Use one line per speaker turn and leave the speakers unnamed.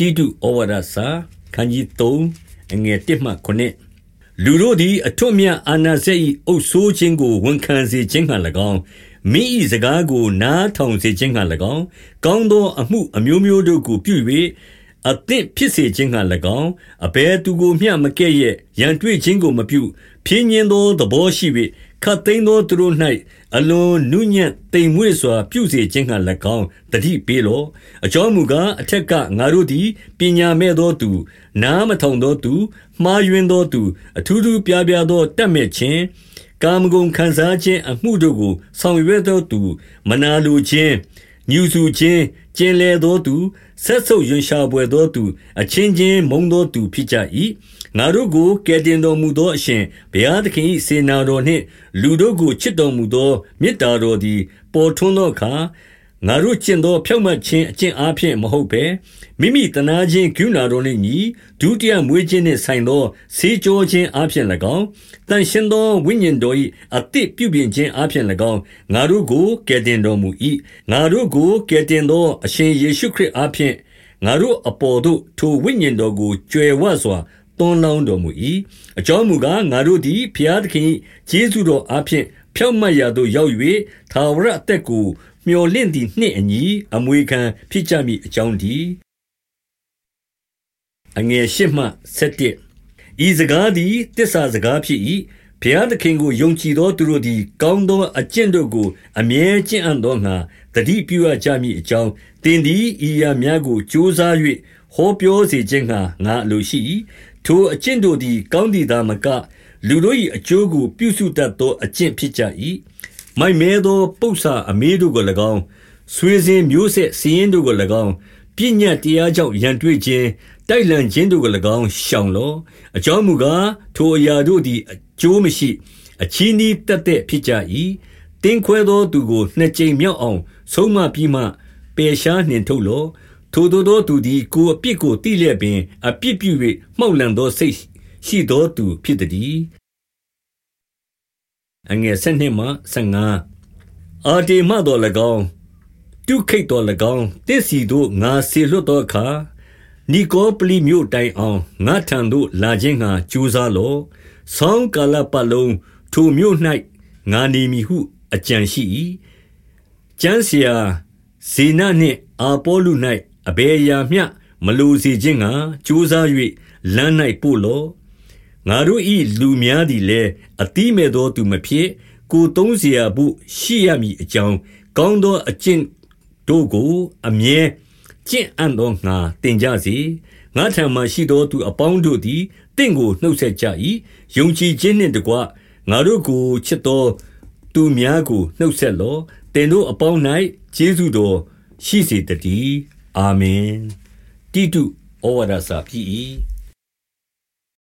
တိတုဩဝါဒစာခန်းကြီး3အငယ်1မှ9လူတို့သည်အထွတ်မြတ်အာနာဇက်၏အုပ်ဆိုးခြင်းကိုဝန်ခံစေခြင်းဟံ၎င်းမိ၏စကားကိုနားထောင်စေခြင်းဟံ၎င်းကောင်းသောအမှုအမျိုးမျိုးတို့ကိုပြု၍အသင့်ဖြစ်စေခြင်းဟံ၎င်းအဘယ်သူကိုမျှမကဲ့ရဲ့ရန်တွေ့ခြင်းကိုမပြုဖြင်းညင်းသောသဘောရှိ၍ ခတ်သိမ်းသောသူတို့၌အလွန်နုညံ့တိမ်မွေ့စွာ ပြုစေခြင်းဟံ၎င်းတတိပေးလောအကြောင်းမူကားအထက်ကငါတို့သည်ပညာမဲ့သောသူ နားမထောင်သောသူမှားယွင်းသောသူအထူးထူးပြားပြားသောတတ်မဲ့ခြင်းကာမဂုဏ်ခံစားခြင်းအမှုတို့ကိုဆောင်ရွက်သောသူ မနာလိုခြင်းညူစုခြင်းကျင်လေသောသူဆက်ဆုပ်ရွံရှာပွေသောသူ အချင်းချင်းမုံသောသူဖြစ်ကြ၏ ငါတို့ကိုကယ်တင်တော်မူသောအရှင်ဘုရားသခင်၏စေနာတော်နှင့် လူတို့ကိုချစ်တော်မူသောမေတ္တာတော်သည် ပေါ်ထွန်းသောအခါငါတို့ကျင့်သောဖြောင့်မတ်ခြင်းအကျင့်အားဖြင့်မဟုတ်ဘဲမိမိတနာခြင်းကုဏာတော်နှင့်ညီဒုတိယမွေးခြင်းနှင့်ဆိုင်သောဆေးကြောခြင်းအားဖြင့်၎င်းတန်ရှင်သောဝိညာဉ်တော်၏အသစ်ပြုပြင်ခြင်းအားဖြင့်၎င်းငါတို့ကိုကယ်တင်တော်မူ၏ငါတို့ကိုကယ်တင်သောအရှင်ယေရှုခရစ်အားဖြင့်ငါတို့အပေါ်သို့ထိုဝိညာဉ်တော်ကိုကြွယ်ဝစွာ သွန်းလောင်းတော်မူ၏အကြောင်းမူကားငါတို့သည်ဖျားသခင်ကျေးဇူးတော်အားဖြင့်ဖြောင့်မတ်ရာသို့ရောက်၍သာဝရအသက်ကိုမျော်လင့်သည်နှင့်အညီအမွေခံဖြစ်ကြမည်အကြောင်းဒီအငယ်၈မှ၁၁ဤစကားသည်တစ္ဆာစကားဖြစ်၏ဘုရားသခင်ကိုယုံကြည်သောသူတို့သည်ကောင်းသောအကျင့်တို့ကိုအမြဲကျင့်အံ့သောငါတတိပြုအပ်ကြမည်အကြောင်းတင်သည်ဤရာများကိုကြိုးစား၍ဟောပြောစေခြင်းငါငါအလိုရှိ၏ ထိုအကျင့်တို့သည် ကောင်းသည်သာမက လူတို့၏အကျိုးကို ပြုစုတတ်သော အကျင့်ဖြစ်ကြ၏မိုက်မဲသော ပု္ပ္ပာအမေးတို့ကို၎င်း ဆွေစဉ်မျိုးဆက်စည်ရင်တို့ကို၎င်းပြည့်ညတ်တရားကြောင့် ရန်တွေ့ခြင်း တိုက်လန်ခြင်းတို့ကို၎င်း ရှောင်လောအကြောင်းမူကား ထိုအရာတို့သည် အကျိုးမရှိ အချီးနှီးတက်တဲ့ဖြစ်ကြ၏တင်းခွဲသောသူကို နှစ်ကြိမ်မြောက်အောင် ဆုံးမပြီးမှ ပယ်ရှားနှင်ထုတ်လော ထိုသို့သောသူသည် ကိုယ်အပြစ်ကို သိလျက်ပင် အပြစ်ပြု၍မှောက်လှန်သောစိတ်ရှိသောသူ ဖြစ်သတည်း။12 အာတေမသော်၎င်း၊တုခိတ်သော်၎င်း၊သင့်ဆီသို့ ငါစေလွှတ်သောအခါ၊နိကောပလိမြို့တိုင်အောင် ငါ့ထံသို့ လာခြင်းငှါ ကြိုးစားလော့။ဆောင်းကာလပတ်လုံး ထိုမြို့၌ငါနေမည်ဟု အကြံရှိ၏။13 ကျမ်းဆရာဇေနနှင့် အာပေါလု၌ အဘယ်အရာမျှမလိုစေခြင်းငါကြိုးစား၍လမ်း၌ပို့လောငါတို့၏လူများသည်လည်းအတိမဲ့သောသူမဖြစ်ကိုသုံးเสียဖို့ရှိရမည်အကြောင်းကောင်းသောအကျင့်တို့ကိုအမြဲကျင့်အံ့သောငါတင်ကြစေငါထံမှရှိသောသူအပေါင်းတို့သည်တင့်ကိုနှုတ်ဆက်ကြ၏ယုံကြည်ခြင်းနှင့်တကွငါတို့ကိုချစ်သောသူများကိုနှုတ်ဆက်လောတင်တို့အပေါင်း၌ကျေးဇူးတော်ရှိစေတည်း အာမင်တိတုဩဝါဒစာဖြစ်၏